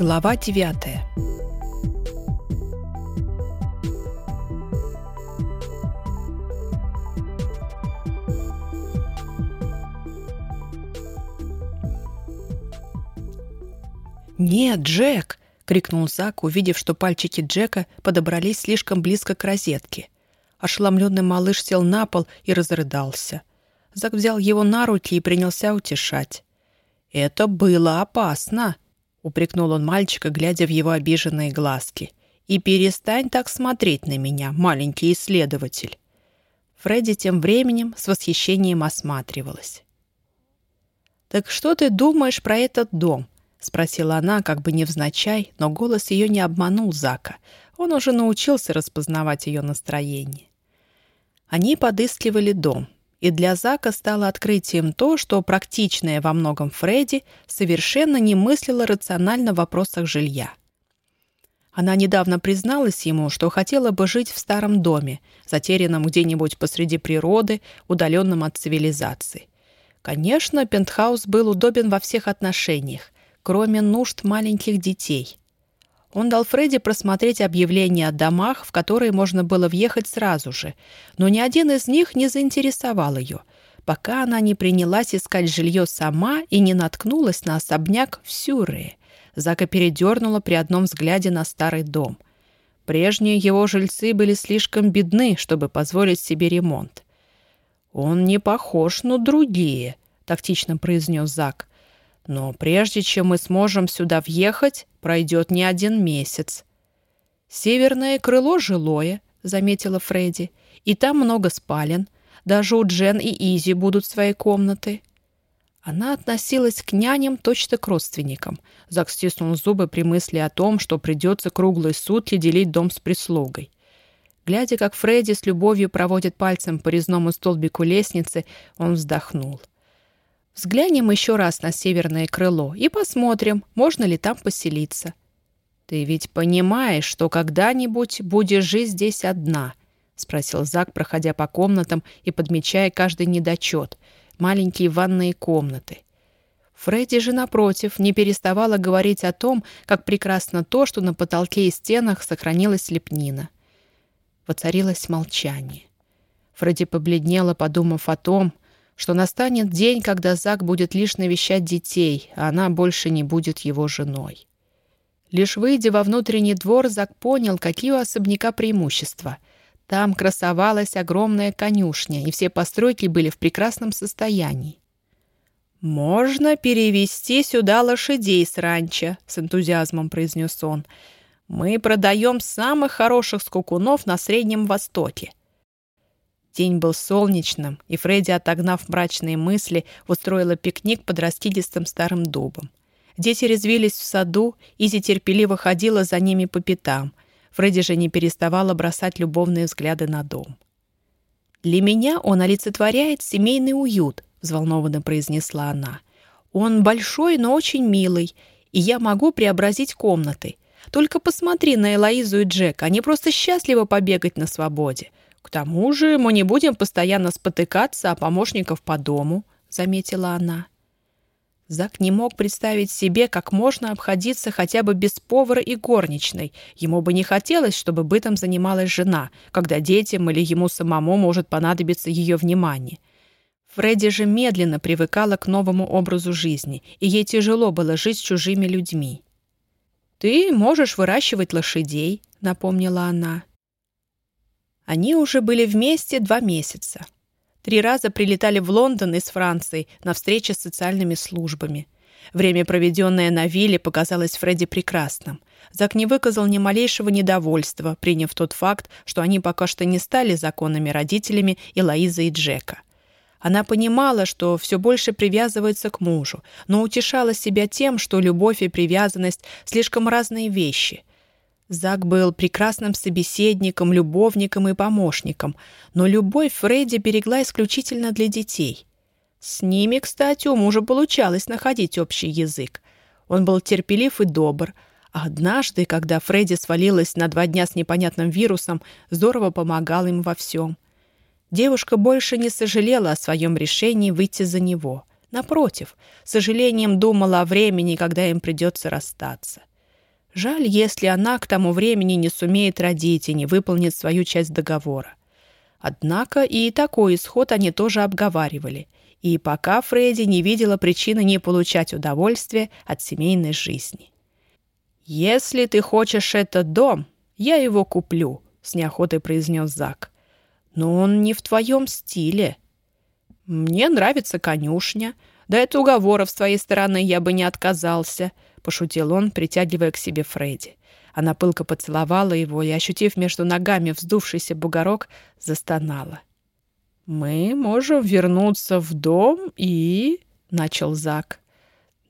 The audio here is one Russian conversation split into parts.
Глава девятая «Нет, Джек!» — крикнул Зак, увидев, что пальчики Джека подобрались слишком близко к розетке. Ошеломленный малыш сел на пол и разрыдался. Зак взял его на руки и принялся утешать. «Это было опасно!» — упрекнул он мальчика, глядя в его обиженные глазки. «И перестань так смотреть на меня, маленький исследователь!» Фредди тем временем с восхищением осматривалась. «Так что ты думаешь про этот дом?» — спросила она, как бы невзначай, но голос ее не обманул Зака. Он уже научился распознавать ее настроение. Они подыскивали дом, и для Зака стало открытием то, что практичная во многом Фредди совершенно не мыслила рационально в вопросах жилья. Она недавно призналась ему, что хотела бы жить в старом доме, затерянном где-нибудь посреди природы, удаленном от цивилизации. Конечно, пентхаус был удобен во всех отношениях, кроме нужд маленьких детей. Он дал Фредди просмотреть объявления о домах, в которые можно было въехать сразу же, но ни один из них не заинтересовал ее, пока она не принялась искать жилье сама и не наткнулась на особняк в Сюррее. Зака передернула при одном взгляде на старый дом. Прежние его жильцы были слишком бедны, чтобы позволить себе ремонт. «Он не похож на другие», — тактично произнес Зак. Но прежде чем мы сможем сюда въехать, пройдет не один месяц. «Северное крыло жилое», — заметила Фредди, «и там много спален. Даже у Джен и Изи будут свои комнаты». Она относилась к няням точно к родственникам. Зак стиснул зубы при мысли о том, что придется круглые сутки делить дом с прислугой. Глядя, как Фредди с любовью проводит пальцем по резному столбику лестницы, он вздохнул. Взглянем еще раз на северное крыло и посмотрим, можно ли там поселиться. Ты ведь понимаешь, что когда-нибудь будешь жить здесь одна, спросил Зак, проходя по комнатам и подмечая каждый недочет. Маленькие ванные комнаты. Фредди же, напротив, не переставала говорить о том, как прекрасно то, что на потолке и стенах сохранилась лепнина. Воцарилось молчание. Фредди побледнела, подумав о том, что настанет день, когда Зак будет лишь навещать детей, а она больше не будет его женой. Лишь выйдя во внутренний двор, Зак понял, какие у особняка преимущества. Там красовалась огромная конюшня, и все постройки были в прекрасном состоянии. «Можно перевести сюда лошадей с ранчо», — с энтузиазмом произнес он. «Мы продаем самых хороших скукунов на Среднем Востоке. День был солнечным, и Фредди, отогнав мрачные мысли, устроила пикник под раскидистым старым дубом. Дети резвились в саду, Изи терпеливо ходила за ними по пятам. Фредди же не переставала бросать любовные взгляды на дом. «Для меня он олицетворяет семейный уют», — взволнованно произнесла она. «Он большой, но очень милый, и я могу преобразить комнаты. Только посмотри на Элоизу и Джек, они просто счастливы побегать на свободе. «К тому же мы не будем постоянно спотыкаться о помощников по дому», — заметила она. Зак не мог представить себе, как можно обходиться хотя бы без повара и горничной. Ему бы не хотелось, чтобы бытом занималась жена, когда детям или ему самому может понадобиться ее внимание. Фредди же медленно привыкала к новому образу жизни, и ей тяжело было жить с чужими людьми. «Ты можешь выращивать лошадей», — напомнила она. Они уже были вместе два месяца. Три раза прилетали в Лондон из Франции на встречи с социальными службами. Время, проведенное на вилле, показалось Фредди прекрасным. Зак не выказал ни малейшего недовольства, приняв тот факт, что они пока что не стали законными родителями Элоизы и Джека. Она понимала, что все больше привязывается к мужу, но утешала себя тем, что любовь и привязанность — слишком разные вещи — Зак был прекрасным собеседником, любовником и помощником, но любовь Фредди берегла исключительно для детей. С ними, кстати, у мужа получалось находить общий язык. Он был терпелив и добр, а однажды, когда Фредди свалилась на два дня с непонятным вирусом, здорово помогал им во всем. Девушка больше не сожалела о своем решении выйти за него. Напротив, сожалением думала о времени, когда им придется расстаться. Жаль, если она к тому времени не сумеет родить и не выполнит свою часть договора. Однако и такой исход они тоже обговаривали, и пока Фредди не видела причины не получать удовольствие от семейной жизни. «Если ты хочешь этот дом, я его куплю», — с неохотой произнес Зак. «Но он не в твоем стиле». «Мне нравится конюшня. Да это уговоров с твоей стороны я бы не отказался», — пошутил он, притягивая к себе Фредди. Она пылко поцеловала его и, ощутив между ногами вздувшийся бугорок, застонала. «Мы можем вернуться в дом и...» — начал Зак.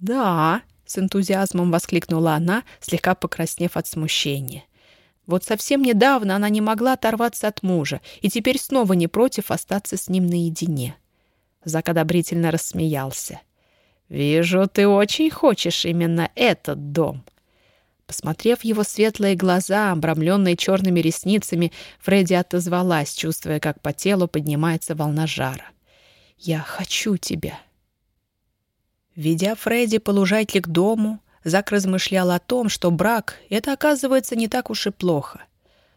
«Да», — с энтузиазмом воскликнула она, слегка покраснев от смущения. Вот совсем недавно она не могла оторваться от мужа и теперь снова не против остаться с ним наедине. Зак одобрительно рассмеялся. «Вижу, ты очень хочешь именно этот дом». Посмотрев его светлые глаза, обрамленные черными ресницами, Фредди отозвалась, чувствуя, как по телу поднимается волна жара. «Я хочу тебя». Ведя Фредди по лужайке к дому, Зак размышлял о том, что брак — это, оказывается, не так уж и плохо.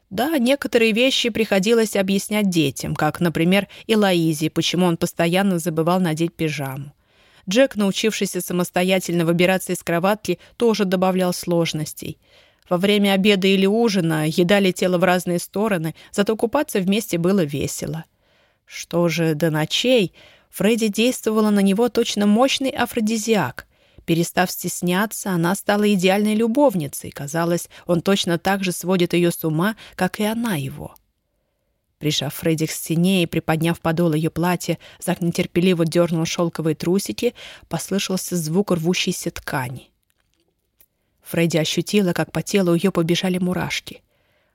Да, некоторые вещи приходилось объяснять детям, как, например, Элоизе, почему он постоянно забывал надеть пижаму. Джек, научившийся самостоятельно выбираться из кроватки, тоже добавлял сложностей. Во время обеда или ужина еда летела в разные стороны, зато купаться вместе было весело. Что же до ночей, Фредди действовала на него точно мощный афродизиак. Перестав стесняться, она стала идеальной любовницей. Казалось, он точно так же сводит ее с ума, как и она его. Прижав Фредди к стене и приподняв подол ее платья, Зак нетерпеливо дернул шелковые трусики, послышался звук рвущейся ткани. Фредди ощутила, как по телу ее побежали мурашки.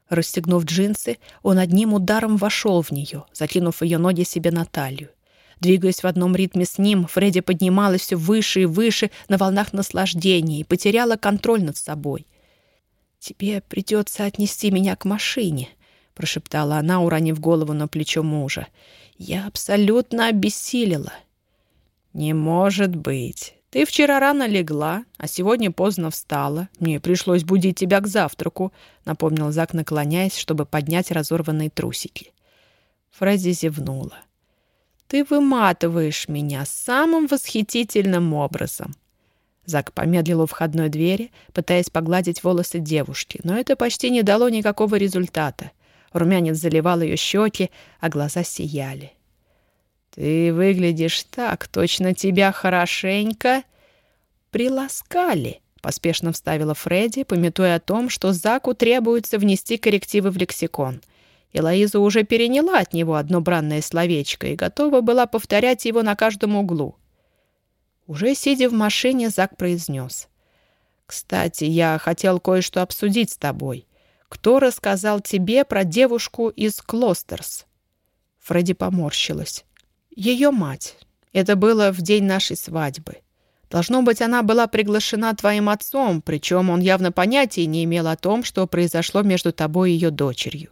Расстегнув джинсы, он одним ударом вошел в нее, закинув ее ноги себе на талию. Двигаясь в одном ритме с ним, Фредди поднималась все выше и выше на волнах наслаждения и потеряла контроль над собой. «Тебе придется отнести меня к машине», — прошептала она, уронив голову на плечо мужа. «Я абсолютно обессилила». «Не может быть. Ты вчера рано легла, а сегодня поздно встала. Мне пришлось будить тебя к завтраку», — напомнил Зак, наклоняясь, чтобы поднять разорванные трусики. Фредди зевнула. «Ты выматываешь меня самым восхитительным образом». Зак помедлил у входной двери, пытаясь погладить волосы девушки, но это почти не дало никакого результата — Румянец заливал ее щеки, а глаза сияли. «Ты выглядишь так, точно тебя хорошенько...» «Приласкали», — поспешно вставила Фредди, пометуя о том, что Заку требуется внести коррективы в лексикон. И Лоиза уже переняла от него одно бранное словечко и готова была повторять его на каждом углу. Уже сидя в машине, Зак произнес. «Кстати, я хотел кое-что обсудить с тобой. Кто рассказал тебе про девушку из Клостерс?» Фредди поморщилась. «Ее мать. Это было в день нашей свадьбы. Должно быть, она была приглашена твоим отцом, причем он явно понятия не имел о том, что произошло между тобой и ее дочерью.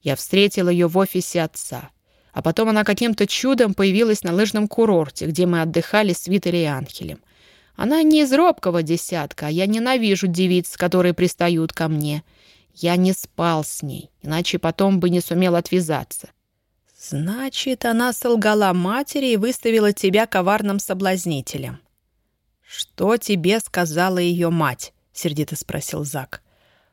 Я встретил ее в офисе отца, а потом она каким-то чудом появилась на лыжном курорте, где мы отдыхали с и Анхелем. Она не из робкого десятка, а я ненавижу девиц, которые пристают ко мне. Я не спал с ней, иначе потом бы не сумел отвязаться. Значит, она солгала матери и выставила тебя коварным соблазнителем. Что тебе сказала ее мать? Сердито спросил Зак.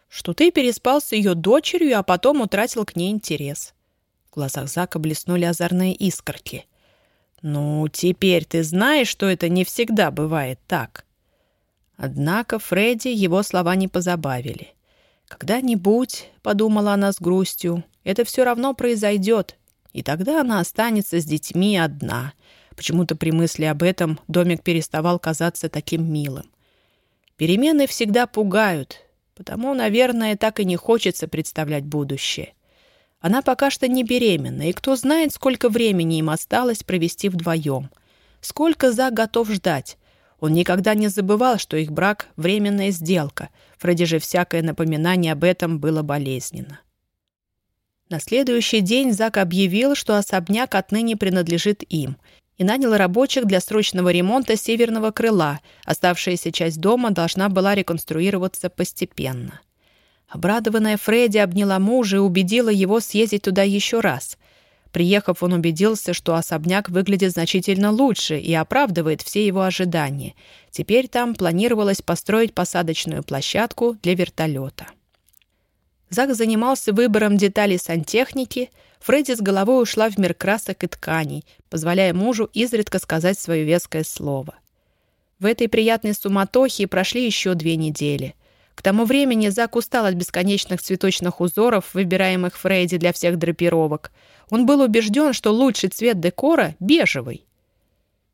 Что ты переспал с ее дочерью, а потом утратил к ней интерес. В глазах Зака блеснули озорные искорки. «Ну, теперь ты знаешь, что это не всегда бывает так». Однако Фредди его слова не позабавили. «Когда-нибудь, — подумала она с грустью, — это все равно произойдет, и тогда она останется с детьми одна». Почему-то при мысли об этом домик переставал казаться таким милым. Перемены всегда пугают, потому, наверное, так и не хочется представлять будущее. Она пока что не беременна, и кто знает, сколько времени им осталось провести вдвоем. Сколько Зак готов ждать. Он никогда не забывал, что их брак — временная сделка. Фредди же всякое напоминание об этом было болезненно. На следующий день Зак объявил, что особняк отныне принадлежит им, и нанял рабочих для срочного ремонта северного крыла. Оставшаяся часть дома должна была реконструироваться постепенно. Обрадованная Фредди обняла мужа и убедила его съездить туда еще раз. Приехав, он убедился, что особняк выглядит значительно лучше и оправдывает все его ожидания. Теперь там планировалось построить посадочную площадку для вертолета. Зак занимался выбором деталей сантехники. Фредди с головой ушла в мир красок и тканей, позволяя мужу изредка сказать свое веское слово. В этой приятной суматохе прошли еще две недели. К тому времени Зак устал от бесконечных цветочных узоров, выбираемых Фредди для всех драпировок. Он был убежден, что лучший цвет декора — бежевый.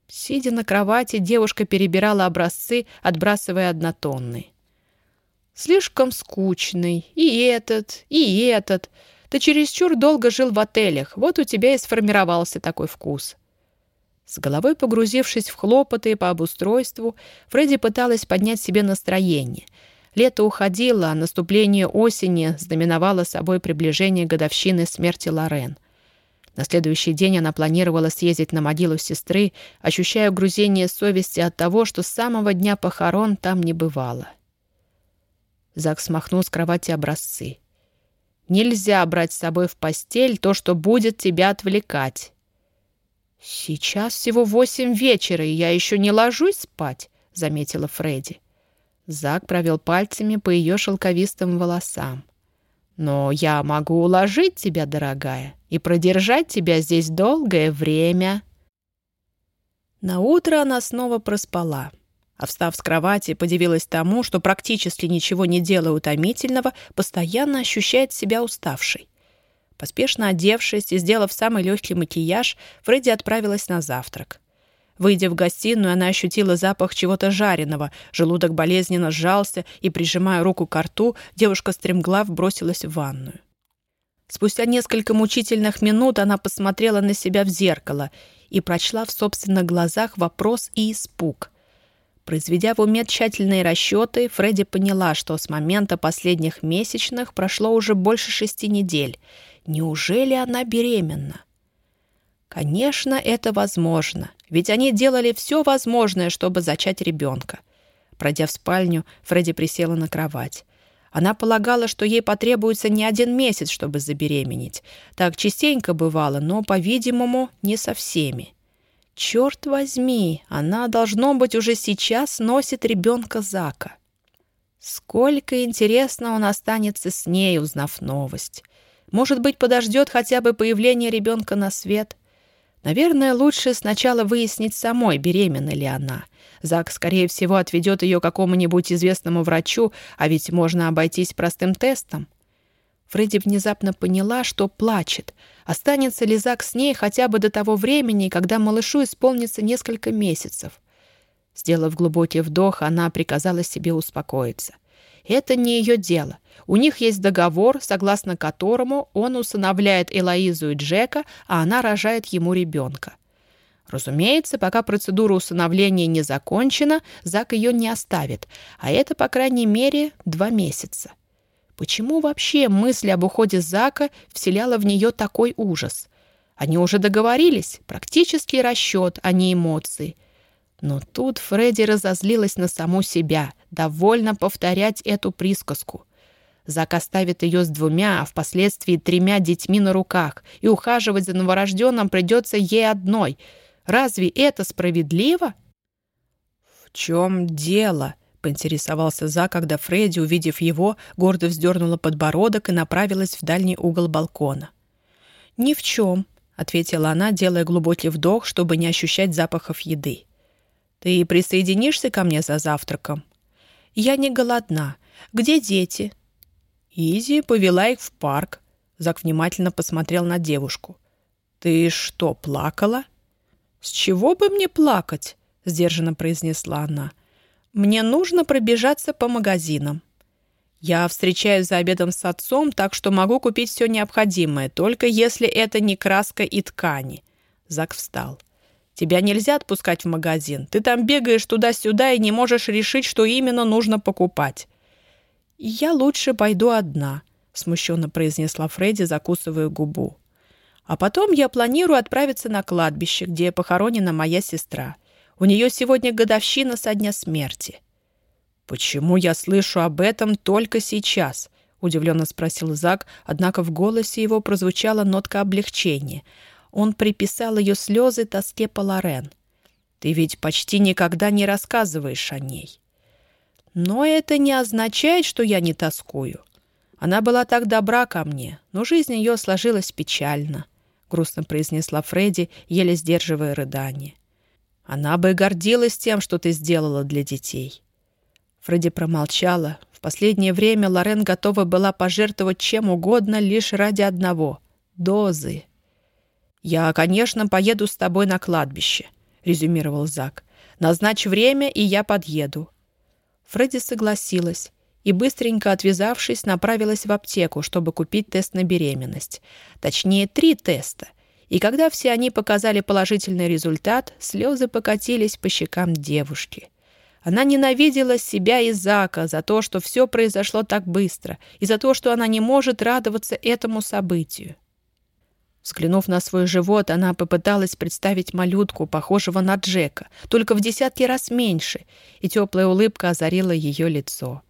Сидя на кровати, девушка перебирала образцы, отбрасывая однотонные. Слишком скучный. И этот, и этот. Ты чересчур долго жил в отелях. Вот у тебя и сформировался такой вкус. С головой погрузившись в хлопоты по обустройству, Фредди пыталась поднять себе настроение. Лето уходило, а наступление осени знаменовало собой приближение годовщины смерти Лорен. На следующий день она планировала съездить на могилу сестры, ощущая угрузение совести от того, что с самого дня похорон там не бывало. Зак смахнул с кровати образцы. «Нельзя брать с собой в постель то, что будет тебя отвлекать». «Сейчас всего восемь вечера, и я еще не ложусь спать», — заметила Фредди. Зак провел пальцами по ее шелковистым волосам. «Но я могу уложить тебя, дорогая, и продержать тебя здесь долгое время». На утро она снова проспала а встав с кровати, подивилась тому, что практически ничего не делая утомительного, постоянно ощущает себя уставшей. Поспешно одевшись и сделав самый легкий макияж, Фредди отправилась на завтрак. Выйдя в гостиную, она ощутила запах чего-то жареного, желудок болезненно сжался, и, прижимая руку к рту, девушка стремглав бросилась в ванную. Спустя несколько мучительных минут она посмотрела на себя в зеркало и прочла в собственных глазах вопрос и испуг — Произведя в уме тщательные расчеты, Фредди поняла, что с момента последних месячных прошло уже больше шести недель. Неужели она беременна? Конечно, это возможно, ведь они делали все возможное, чтобы зачать ребенка. Пройдя в спальню, Фредди присела на кровать. Она полагала, что ей потребуется не один месяц, чтобы забеременеть. Так частенько бывало, но, по-видимому, не со всеми. Черт возьми, она, должно быть, уже сейчас носит ребенка Зака. Сколько интересно он останется с ней, узнав новость. Может быть, подождет хотя бы появление ребенка на свет. Наверное, лучше сначала выяснить самой, беременна ли она. Зак, скорее всего, отведет ее какому-нибудь известному врачу, а ведь можно обойтись простым тестом. Фредди внезапно поняла, что плачет. Останется ли Зак с ней хотя бы до того времени, когда малышу исполнится несколько месяцев? Сделав глубокий вдох, она приказала себе успокоиться. Это не ее дело. У них есть договор, согласно которому он усыновляет Элоизу и Джека, а она рожает ему ребенка. Разумеется, пока процедура усыновления не закончена, Зак ее не оставит, а это, по крайней мере, два месяца. Почему вообще мысль об уходе Зака вселяла в нее такой ужас? Они уже договорились, практический расчет, а не эмоции. Но тут Фредди разозлилась на саму себя, довольно повторять эту присказку. Зак оставит ее с двумя, а впоследствии тремя детьми на руках, и ухаживать за новорожденным придется ей одной. Разве это справедливо? «В чем дело?» поинтересовался За, когда Фредди, увидев его, гордо вздернула подбородок и направилась в дальний угол балкона. «Ни в чем», — ответила она, делая глубокий вдох, чтобы не ощущать запахов еды. «Ты присоединишься ко мне за завтраком?» «Я не голодна. Где дети?» Изи повела их в парк. Зак внимательно посмотрел на девушку. «Ты что, плакала?» «С чего бы мне плакать?» — сдержанно произнесла она. — мне нужно пробежаться по магазинам. Я встречаюсь за обедом с отцом, так что могу купить все необходимое, только если это не краска и ткани. Зак встал. Тебя нельзя отпускать в магазин. Ты там бегаешь туда-сюда и не можешь решить, что именно нужно покупать. Я лучше пойду одна, смущенно произнесла Фредди, закусывая губу. А потом я планирую отправиться на кладбище, где похоронена моя сестра. У нее сегодня годовщина со дня смерти. «Почему я слышу об этом только сейчас?» — удивленно спросил Зак, однако в голосе его прозвучала нотка облегчения. Он приписал ее слезы тоске по Лорен. «Ты ведь почти никогда не рассказываешь о ней». «Но это не означает, что я не тоскую. Она была так добра ко мне, но жизнь ее сложилась печально», — грустно произнесла Фредди, еле сдерживая рыдание. «Она бы гордилась тем, что ты сделала для детей». Фредди промолчала. В последнее время Лорен готова была пожертвовать чем угодно лишь ради одного — дозы. «Я, конечно, поеду с тобой на кладбище», — резюмировал Зак. «Назначь время, и я подъеду». Фредди согласилась и, быстренько отвязавшись, направилась в аптеку, чтобы купить тест на беременность. Точнее, три теста. И когда все они показали положительный результат, слезы покатились по щекам девушки. Она ненавидела себя и Зака за то, что все произошло так быстро, и за то, что она не может радоваться этому событию. Взглянув на свой живот, она попыталась представить малютку, похожего на Джека, только в десятки раз меньше, и теплая улыбка озарила ее лицо.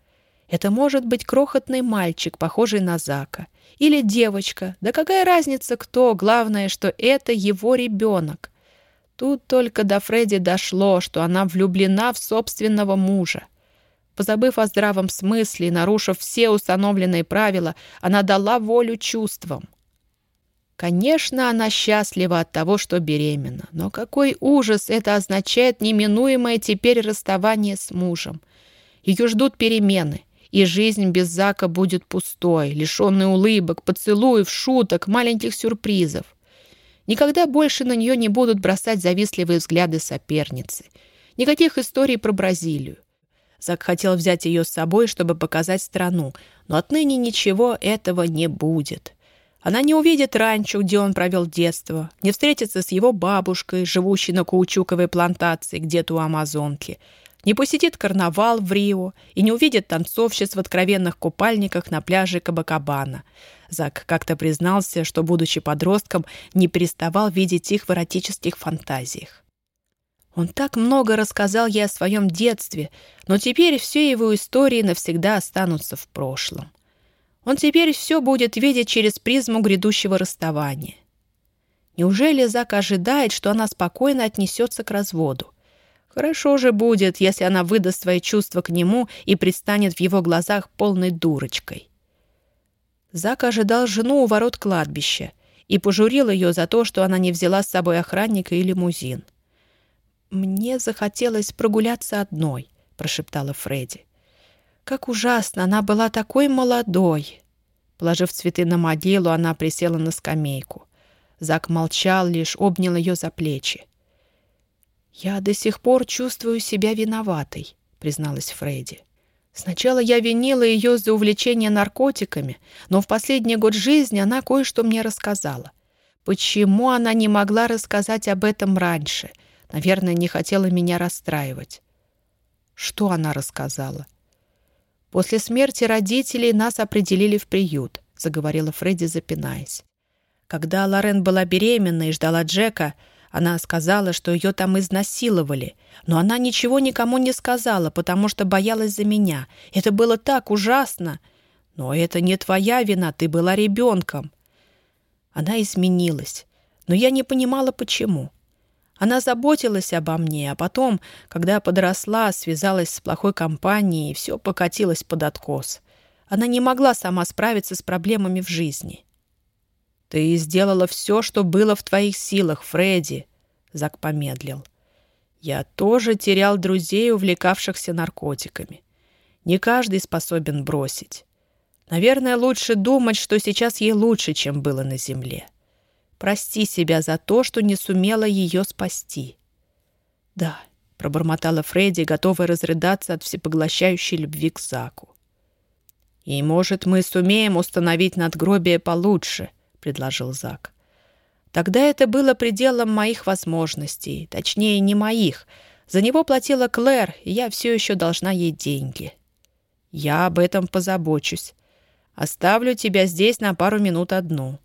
Это может быть крохотный мальчик, похожий на Зака, или девочка, да какая разница кто, главное, что это его ребенок. Тут только до Фредди дошло, что она влюблена в собственного мужа. Позабыв о здравом смысле и нарушив все установленные правила, она дала волю чувствам. Конечно, она счастлива от того, что беременна, но какой ужас это означает неминуемое теперь расставание с мужем. Ее ждут перемены, и жизнь без Зака будет пустой, лишенной улыбок, поцелуев, шуток, маленьких сюрпризов. Никогда больше на нее не будут бросать завистливые взгляды соперницы. Никаких историй про Бразилию. Зак хотел взять ее с собой, чтобы показать страну, но отныне ничего этого не будет. Она не увидит ранчо, где он провел детство, не встретится с его бабушкой, живущей на каучуковой плантации где-то у Амазонки, не посетит карнавал в Рио и не увидит танцовщиц в откровенных купальниках на пляже Кабакабана — Зак как-то признался, что, будучи подростком, не переставал видеть их в эротических фантазиях. Он так много рассказал ей о своем детстве, но теперь все его истории навсегда останутся в прошлом. Он теперь все будет видеть через призму грядущего расставания. Неужели Зак ожидает, что она спокойно отнесется к разводу? Хорошо же будет, если она выдаст свои чувства к нему и предстанет в его глазах полной дурочкой. Зак ожидал жену у ворот кладбища и пожурил ее за то, что она не взяла с собой охранника и лимузин. «Мне захотелось прогуляться одной», — прошептала Фредди. «Как ужасно! Она была такой молодой!» Положив цветы на могилу, она присела на скамейку. Зак молчал, лишь обнял ее за плечи. «Я до сих пор чувствую себя виноватой», — призналась Фредди. Сначала я винила ее за увлечение наркотиками, но в последний год жизни она кое-что мне рассказала. Почему она не могла рассказать об этом раньше? Наверное, не хотела меня расстраивать. Что она рассказала? После смерти родителей нас определили в приют, заговорила Фредди, запинаясь. Когда Лорен была беременна и ждала Джека, она сказала, что ее там изнасиловали, но она ничего никому не сказала, потому что боялась за меня. Это было так ужасно. Но это не твоя вина, ты была ребенком. Она изменилась, но я не понимала, почему. Она заботилась обо мне, а потом, когда подросла, связалась с плохой компанией, и все покатилось под откос. Она не могла сама справиться с проблемами в жизни. «Ты сделала все, что было в твоих силах, Фредди», — Зак помедлил. «Я тоже терял друзей, увлекавшихся наркотиками. Не каждый способен бросить. Наверное, лучше думать, что сейчас ей лучше, чем было на земле. Прости себя за то, что не сумела ее спасти». «Да», — пробормотала Фредди, готовая разрыдаться от всепоглощающей любви к Заку. «И, может, мы сумеем установить надгробие получше», предложил Зак. Тогда это было пределом моих возможностей, точнее, не моих. За него платила Клэр, и я все еще должна ей деньги. Я об этом позабочусь. Оставлю тебя здесь на пару минут одну.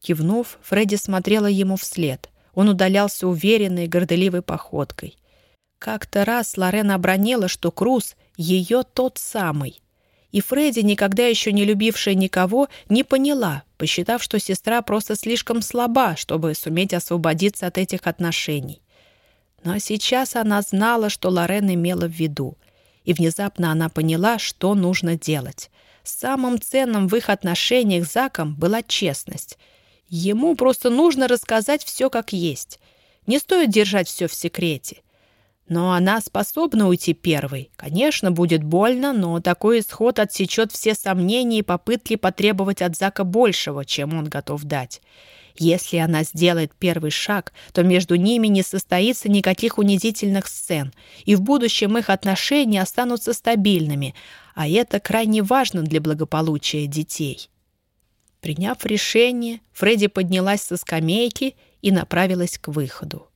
Кивнув, Фредди смотрела ему вслед. Он удалялся уверенной, горделивой походкой. Как-то раз Лорен обронила, что Круз — ее тот самый. И Фредди, никогда еще не любившая никого, не поняла, посчитав, что сестра просто слишком слаба, чтобы суметь освободиться от этих отношений. Но сейчас она знала, что Лорен имела в виду. И внезапно она поняла, что нужно делать. Самым ценным в их отношениях с Заком была честность. Ему просто нужно рассказать все как есть. Не стоит держать все в секрете. Но она способна уйти первой. Конечно, будет больно, но такой исход отсечет все сомнения и попытки потребовать от Зака большего, чем он готов дать. Если она сделает первый шаг, то между ними не состоится никаких унизительных сцен, и в будущем их отношения останутся стабильными, а это крайне важно для благополучия детей. Приняв решение, Фредди поднялась со скамейки и направилась к выходу.